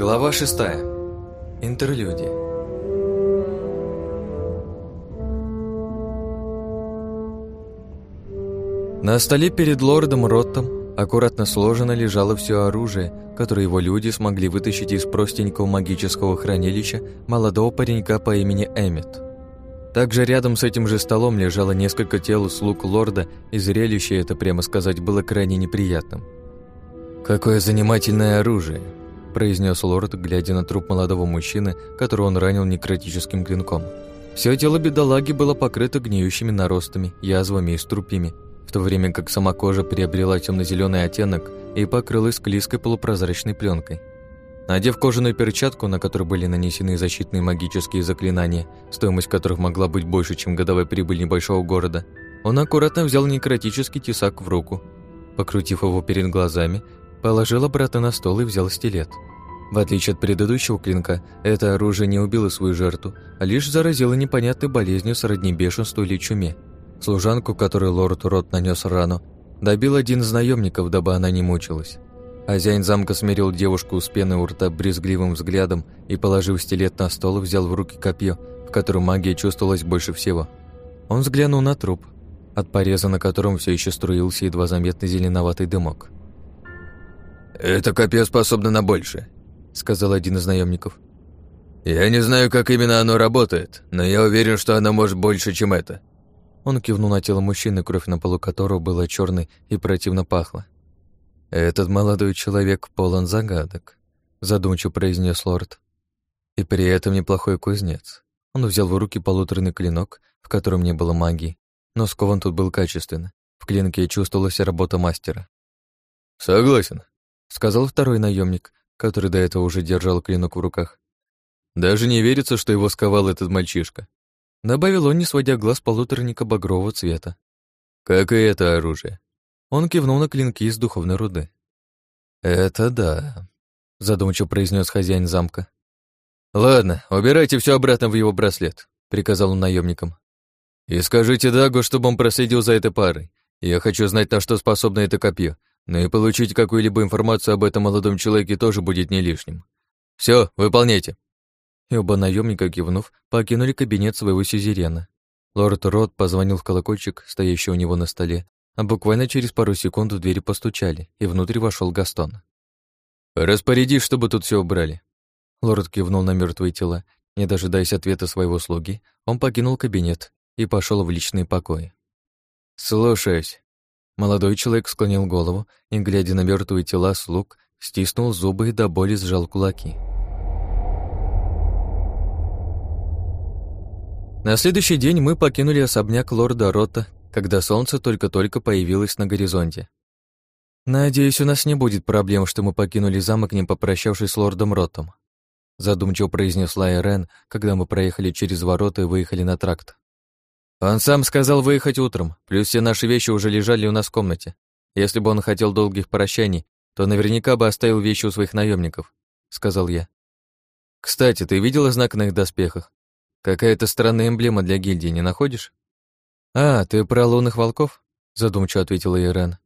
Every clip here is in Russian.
Глава шестая. Интерлюдия. На столе перед лордом Роттом аккуратно сложено лежало все оружие, которое его люди смогли вытащить из простенького магического хранилища молодого паренька по имени Эммет. Также рядом с этим же столом лежало несколько тел слуг лорда, и зрелище это, прямо сказать, было крайне неприятным. «Какое занимательное оружие!» – произнес лорд, глядя на труп молодого мужчины, которого он ранил некротическим клинком. Все тело бедолаги было покрыто гниющими наростами, язвами и струпями, в то время как сама кожа приобрела темно-зеленый оттенок и покрылась клейкой полупрозрачной пленкой. Надев кожаную перчатку, на которой были нанесены защитные магические заклинания, стоимость которых могла быть больше, чем годовая прибыль небольшого города, он аккуратно взял некротический тесак в руку. Покрутив его перед глазами, положил обратно на стол и взял стилет. В отличие от предыдущего клинка, это оружие не убило свою жертву, а лишь заразило непонятной болезнью сродни бешенству или чуме. Служанку, которой лорд Рот нанес рану, добил один из наемников, дабы она не мучилась. Хозяин замка смирил девушку с пеной у рта брезгливым взглядом и, положив стилет на стол, взял в руки копье, в котором магия чувствовалась больше всего. Он взглянул на труп, от пореза на котором все еще струился едва заметный зеленоватый дымок. «Это копье способно на большее», — сказал один из наемников. «Я не знаю, как именно оно работает, но я уверен, что оно может больше, чем это». Он кивнул на тело мужчины, кровь на полу которого была черной и противно пахла. «Этот молодой человек полон загадок», — задумчиво произнес лорд. «И при этом неплохой кузнец. Он взял в руки полуторный клинок, в котором не было магии, но скован тут был качественно. В клинке чувствовалась работа мастера. «Согласен», — сказал второй наемник, который до этого уже держал клинок в руках. «Даже не верится, что его сковал этот мальчишка», — добавил он, не сводя глаз полуторника багрового цвета. «Как и это оружие. Он кивнул на клинки из духовной руды. «Это да», — задумчиво произнес хозяин замка. «Ладно, убирайте все обратно в его браслет», — приказал он наемникам. «И скажите Дагу, чтобы он проследил за этой парой. Я хочу знать, на что способно это копье, но и получить какую-либо информацию об этом молодом человеке тоже будет не лишним. Все, выполняйте». И оба наемника, кивнув, покинули кабинет своего сюзерена. Лорд Рот позвонил в колокольчик, стоящий у него на столе, а буквально через пару секунд в дверь постучали, и внутрь вошел Гастон. «Распорядись, чтобы тут все убрали». Лорд кивнул на мертвые тела. Не дожидаясь ответа своего слуги, он покинул кабинет и пошел в личные покои. «Слушаюсь». Молодой человек склонил голову и, глядя на мертвые тела слуг, стиснул зубы и до боли сжал кулаки. На следующий день мы покинули особняк лорда Рота когда солнце только-только появилось на горизонте. «Надеюсь, у нас не будет проблем, что мы покинули замок, не попрощавшись с лордом Ротом», задумчиво произнесла Ирен, когда мы проехали через ворота и выехали на тракт. «Он сам сказал выехать утром, плюс все наши вещи уже лежали у нас в комнате. Если бы он хотел долгих прощаний, то наверняка бы оставил вещи у своих наемников, сказал я. «Кстати, ты видела знак на их доспехах? Какая-то странная эмблема для гильдии, не находишь?» «А, ты про лунных волков?» — задумчиво ответила Ирен.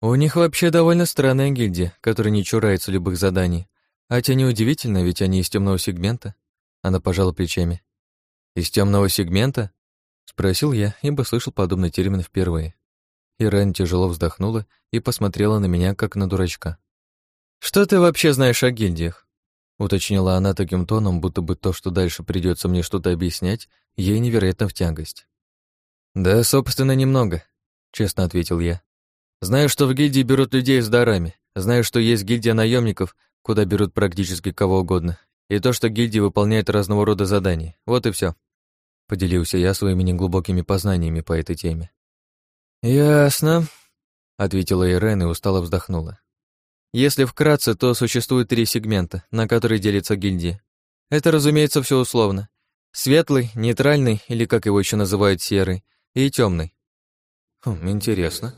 «У них вообще довольно странная гильдия, которая не чурается любых заданий. А те неудивительно, ведь они из темного сегмента». Она пожала плечами. «Из темного сегмента?» — спросил я, ибо слышал подобный термин впервые. Ирен тяжело вздохнула и посмотрела на меня, как на дурачка. «Что ты вообще знаешь о гильдиях?» Уточнила она таким тоном, будто бы то, что дальше придется мне что-то объяснять, ей невероятно в тягость. «Да, собственно, немного», — честно ответил я. «Знаю, что в гильдии берут людей с дарами. Знаю, что есть гильдия наемников, куда берут практически кого угодно. И то, что гильдии выполняют разного рода задания. Вот и все. Поделился я своими неглубокими познаниями по этой теме. «Ясно», — ответила Ирен и устало вздохнула. «Если вкратце, то существует три сегмента, на которые делится гильдия. Это, разумеется, все условно. Светлый, нейтральный, или, как его еще называют, серый — и темный. Хм, интересно.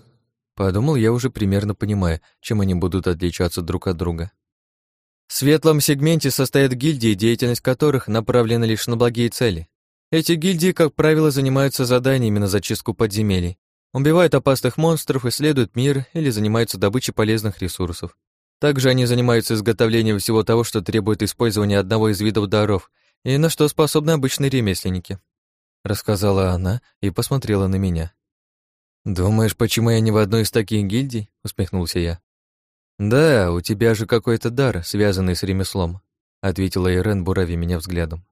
Подумал я уже примерно понимая, чем они будут отличаться друг от друга. В светлом сегменте состоят гильдии, деятельность которых направлена лишь на благие цели. Эти гильдии, как правило, занимаются заданиями на зачистку подземелий, убивают опасных монстров, исследуют мир или занимаются добычей полезных ресурсов. Также они занимаются изготовлением всего того, что требует использования одного из видов даров и на что способны обычные ремесленники. Рассказала она и посмотрела на меня. «Думаешь, почему я не в одной из таких гильдий?» — усмехнулся я. «Да, у тебя же какой-то дар, связанный с ремеслом», — ответила Ирен, бурави меня взглядом.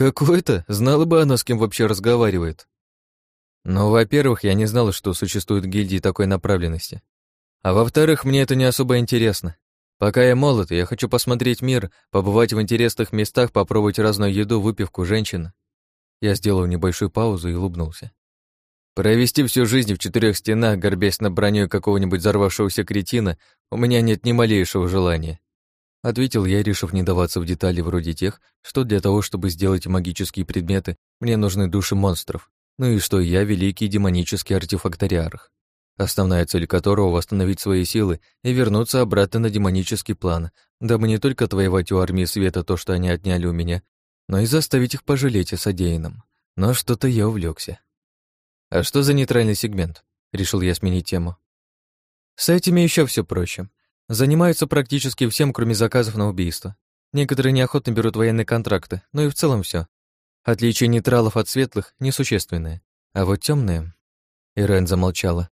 «Какой-то? Знала бы она, с кем вообще разговаривает». «Ну, во-первых, я не знала, что существуют гильдии такой направленности. А во-вторых, мне это не особо интересно. Пока я молод, я хочу посмотреть мир, побывать в интересных местах, попробовать разную еду, выпивку, женщин». Я сделал небольшую паузу и улыбнулся. Провести всю жизнь в четырех стенах, горбясь на броню какого-нибудь взорвавшегося кретина, у меня нет ни малейшего желания. Ответил я, решив не даваться в детали вроде тех, что для того, чтобы сделать магические предметы, мне нужны души монстров, ну и что я великий демонический артефакториарх, основная цель которого — восстановить свои силы и вернуться обратно на демонический план, дабы не только отвоевать у армии света то, что они отняли у меня, но и заставить их пожалеть о содеянном. Но что-то я увлекся. «А что за нейтральный сегмент?» — решил я сменить тему. «С этими еще все проще. Занимаются практически всем, кроме заказов на убийство. Некоторые неохотно берут военные контракты, но и в целом все. Отличие нейтралов от светлых несущественное. А вот темные. Ирен замолчала.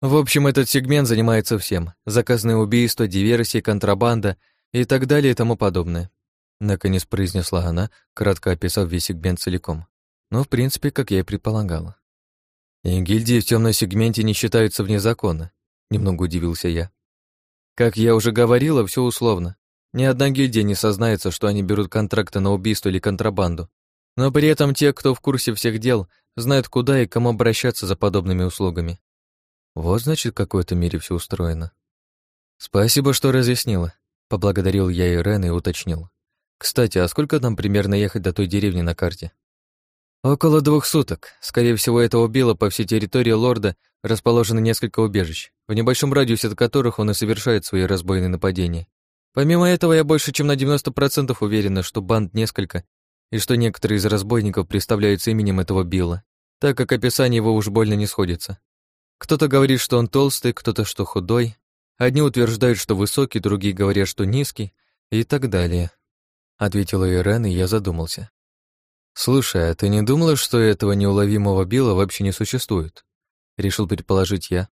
В общем, этот сегмент занимается всем. Заказные убийства, диверсии, контрабанда и так далее и тому подобное. Наконец произнесла она, кратко описав весь сегмент целиком. Но, в принципе, как я и предполагала. И гильдии в темном сегменте не считаются вне закона, немного удивился я. Как я уже говорила, все условно. Ни одна гильдия не сознается, что они берут контракты на убийство или контрабанду. Но при этом те, кто в курсе всех дел, знают, куда и кому обращаться за подобными услугами. Вот значит, в какой-то мире все устроено. Спасибо, что разъяснила. Поблагодарил я Ирен и уточнил. Кстати, а сколько нам примерно ехать до той деревни на карте? Около двух суток. Скорее всего, это убило по всей территории лорда расположено несколько убежищ, в небольшом радиусе от которых он и совершает свои разбойные нападения. Помимо этого, я больше чем на 90% уверена, что банд несколько, и что некоторые из разбойников представляются именем этого Билла, так как описание его уж больно не сходится. Кто-то говорит, что он толстый, кто-то, что худой. Одни утверждают, что высокий, другие говорят, что низкий, и так далее. Ответила Ирен, и я задумался. «Слушай, а ты не думала, что этого неуловимого Билла вообще не существует?» Решил предположить я.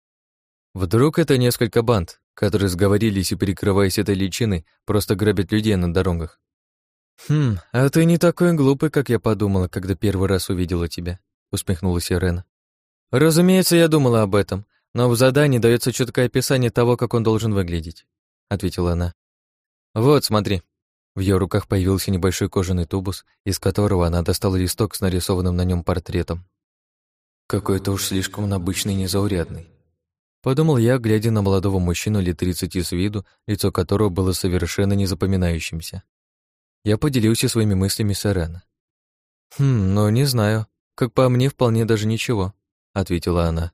Вдруг это несколько банд, которые сговорились и, перекрываясь этой личиной, просто грабят людей на дорогах. «Хм, а ты не такой глупый, как я подумала, когда первый раз увидела тебя», усмехнулась Ирена. «Разумеется, я думала об этом, но в задании дается четкое описание того, как он должен выглядеть», ответила она. «Вот, смотри, в ее руках появился небольшой кожаный тубус, из которого она достала листок с нарисованным на нем портретом. Какой-то уж слишком он обычный незаурядный. Подумал я, глядя на молодого мужчину лет тридцати с виду, лицо которого было совершенно незапоминающимся. Я поделился своими мыслями с Эрен. «Хм, ну не знаю. Как по мне, вполне даже ничего», — ответила она.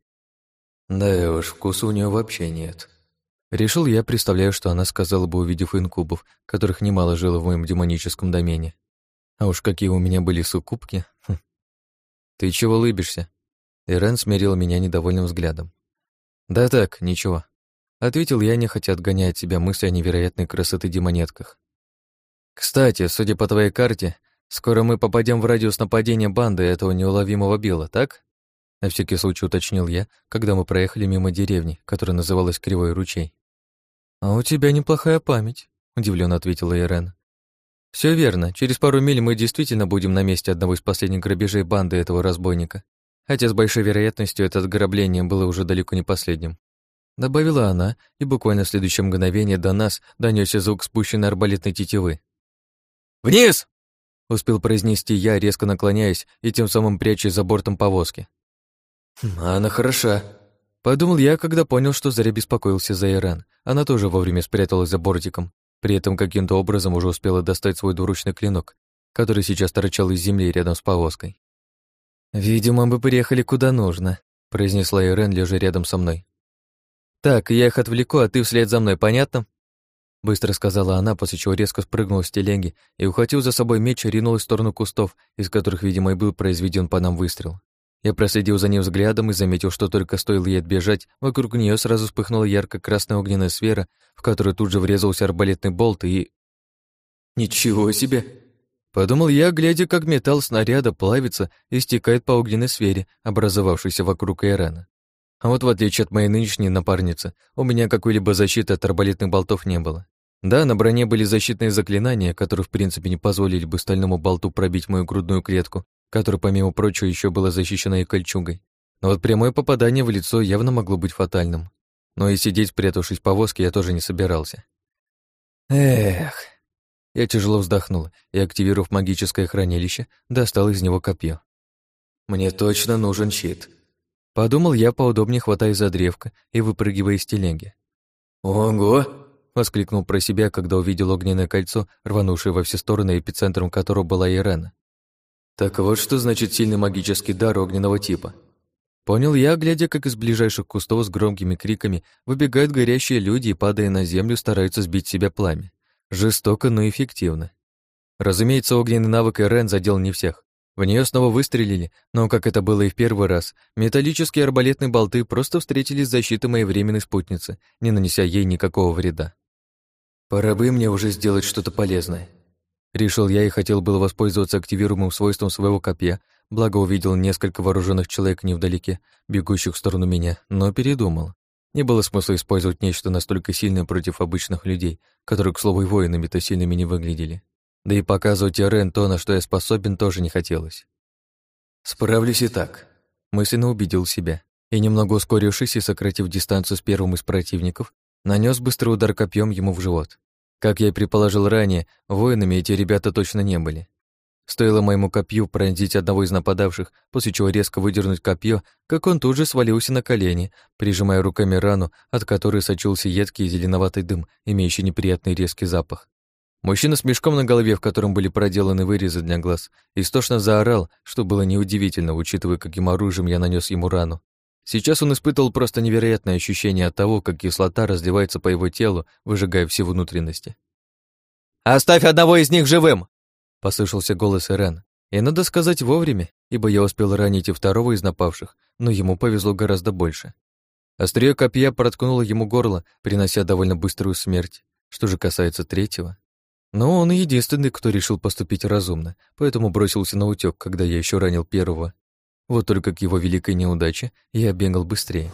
«Да уж, вкуса у нее вообще нет», Решил я, представляю, что она сказала бы, увидев инкубов, которых немало жило в моем демоническом домене. А уж какие у меня были суккубки. Хм. «Ты чего улыбишься?» Ирен смирил меня недовольным взглядом. «Да так, ничего», — ответил я, нехотя отгоняя от себя мысли о невероятной красоты демонетках. «Кстати, судя по твоей карте, скоро мы попадем в радиус нападения банды этого неуловимого Билла, так?» На всякий случай уточнил я, когда мы проехали мимо деревни, которая называлась Кривой ручей. «А у тебя неплохая память», — удивленно ответила Ирен. Все верно, через пару миль мы действительно будем на месте одного из последних грабежей банды этого разбойника, хотя с большой вероятностью это ограбление было уже далеко не последним. Добавила она, и буквально в следующее мгновение до нас донесся звук спущенной арбалетной тетивы. «Вниз!» — успел произнести я, резко наклоняясь и тем самым прячась за бортом повозки. «Хм, «Она хороша», Подумал я, когда понял, что зря беспокоился за Иран. Она тоже вовремя спряталась за бортиком, при этом каким-то образом уже успела достать свой двуручный клинок, который сейчас торчал из земли рядом с повозкой. «Видимо, мы приехали куда нужно», — произнесла Ирен, лежа рядом со мной. «Так, я их отвлеку, а ты вслед за мной, понятно?» Быстро сказала она, после чего резко спрыгнула с телеги и, ухватив за собой меч, ринулась в сторону кустов, из которых, видимо, и был произведен по нам выстрел. Я проследил за ним взглядом и заметил, что только стоило ей отбежать, вокруг нее сразу вспыхнула ярко-красная огненная сфера, в которую тут же врезался арбалетный болт и... «Ничего себе!» Подумал я, глядя, как металл снаряда плавится и стекает по огненной сфере, образовавшейся вокруг Ирана. А вот в отличие от моей нынешней напарницы, у меня какой-либо защиты от арбалетных болтов не было. Да, на броне были защитные заклинания, которые в принципе не позволили бы стальному болту пробить мою грудную клетку, которая, помимо прочего, еще была защищена и кольчугой. Но вот прямое попадание в лицо явно могло быть фатальным. Но и сидеть, спрятавшись в повозке, я тоже не собирался. Эх, я тяжело вздохнул и, активировав магическое хранилище, достал из него копье. «Мне точно нужен щит», — подумал я, поудобнее хватая за древко и выпрыгивая из телеги. «Ого!» — воскликнул про себя, когда увидел огненное кольцо, рванувшее во все стороны, эпицентром которого была Ирена. «Так вот что значит сильный магический дар огненного типа». Понял я, глядя, как из ближайших кустов с громкими криками выбегают горящие люди и, падая на землю, стараются сбить себя пламя. Жестоко, но эффективно. Разумеется, огненный навык Ирен задел не всех. В нее снова выстрелили, но, как это было и в первый раз, металлические арбалетные болты просто встретились с защитой моей временной спутницы, не нанеся ей никакого вреда. «Пора бы мне уже сделать что-то полезное», Решил я и хотел было воспользоваться активируемым свойством своего копья, благо увидел несколько вооруженных человек невдалеке, бегущих в сторону меня, но передумал. Не было смысла использовать нечто настолько сильное против обычных людей, которые, к слову, и воинами-то сильными не выглядели. Да и показывать Ирен то, на что я способен, тоже не хотелось. «Справлюсь и так», — мысленно убедил себя. И, немного ускорившись и сократив дистанцию с первым из противников, нанес быстрый удар копьем ему в живот. Как я и предположил ранее, воинами эти ребята точно не были. Стоило моему копью пронзить одного из нападавших, после чего резко выдернуть копье, как он тут же свалился на колени, прижимая руками рану, от которой сочился едкий зеленоватый дым, имеющий неприятный резкий запах. Мужчина с мешком на голове, в котором были проделаны вырезы для глаз, истошно заорал, что было неудивительно, учитывая, каким оружием я нанес ему рану. Сейчас он испытывал просто невероятное ощущение от того, как кислота разливается по его телу, выжигая все внутренности. «Оставь одного из них живым!» Послышался голос Ирен. И надо сказать вовремя, ибо я успел ранить и второго из напавших, но ему повезло гораздо больше. Острие копья проткнуло ему горло, принося довольно быструю смерть. Что же касается третьего... Но он единственный, кто решил поступить разумно, поэтому бросился на утёк, когда я еще ранил первого. Вот только к его великой неудаче я бегал быстрее.